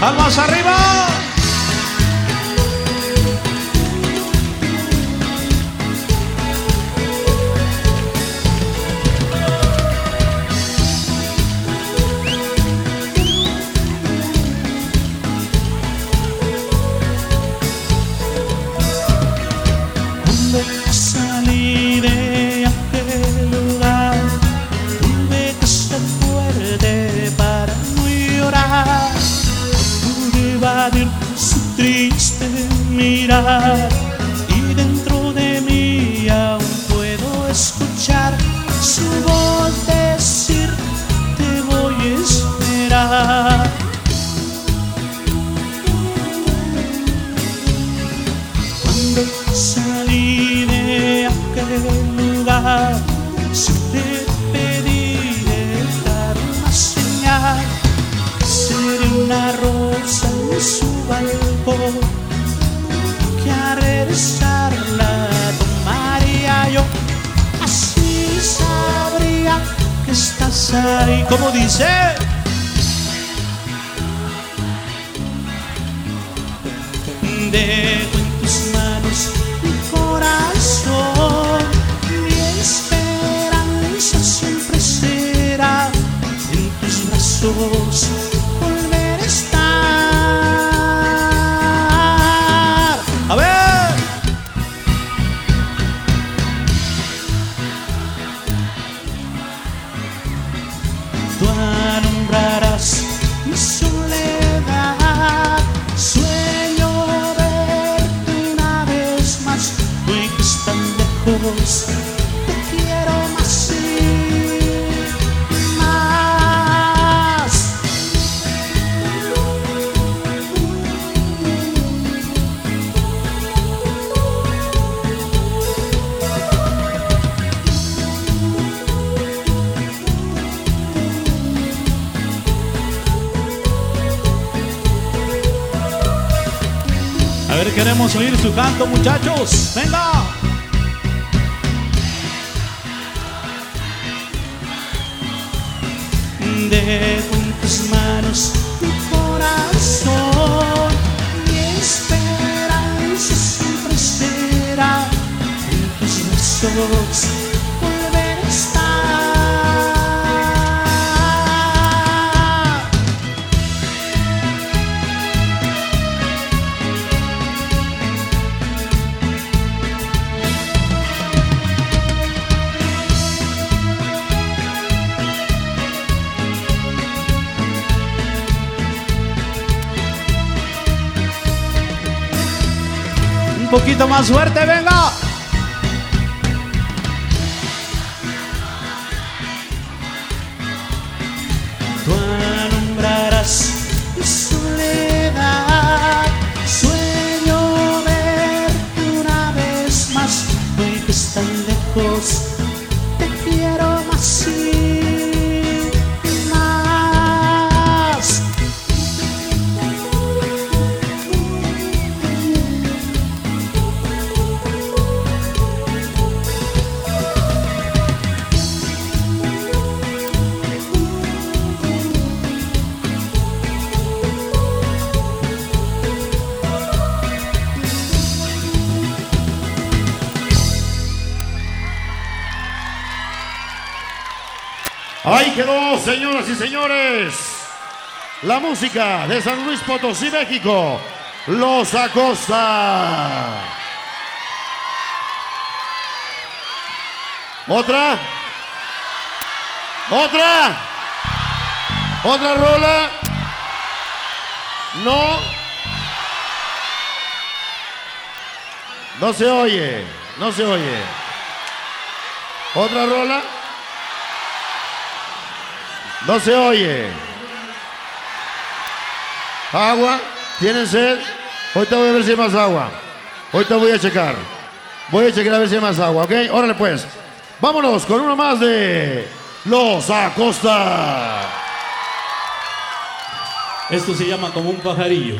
Palmas arriba. Y dentro de mí aún puedo escuchar su voz decir te voy a esperar. Cuando salí de aquel lugar, siempre pedí dejar una señal. Seré una rosa en su balcón, a regresar la tomaría yo. Así sabría que estás ahí, como dice. En alumbrarás mi soledad. Sueño verte una vez más, que están lejos. A ver, queremos oír su canto, muchachos. Venga. Dejo en tus manos mi corazón, mi esperanza siempre será en tus brazos poquito más fuerte, venga. Ahí quedó, señoras y señores. La música de San Luis Potosí, México. Los Acosta. Otra. Otra. Otra rola. No. No se oye. No se oye. Otra rola. No se oye. Agua. ¿Tienen sed? Ahorita voy a ver si hay más agua. Ahorita voy a checar. Voy a checar a ver si hay más agua, ¿ok? Órale pues. Vámonos con uno más de Los Acosta. Esto se llama como un pajarillo.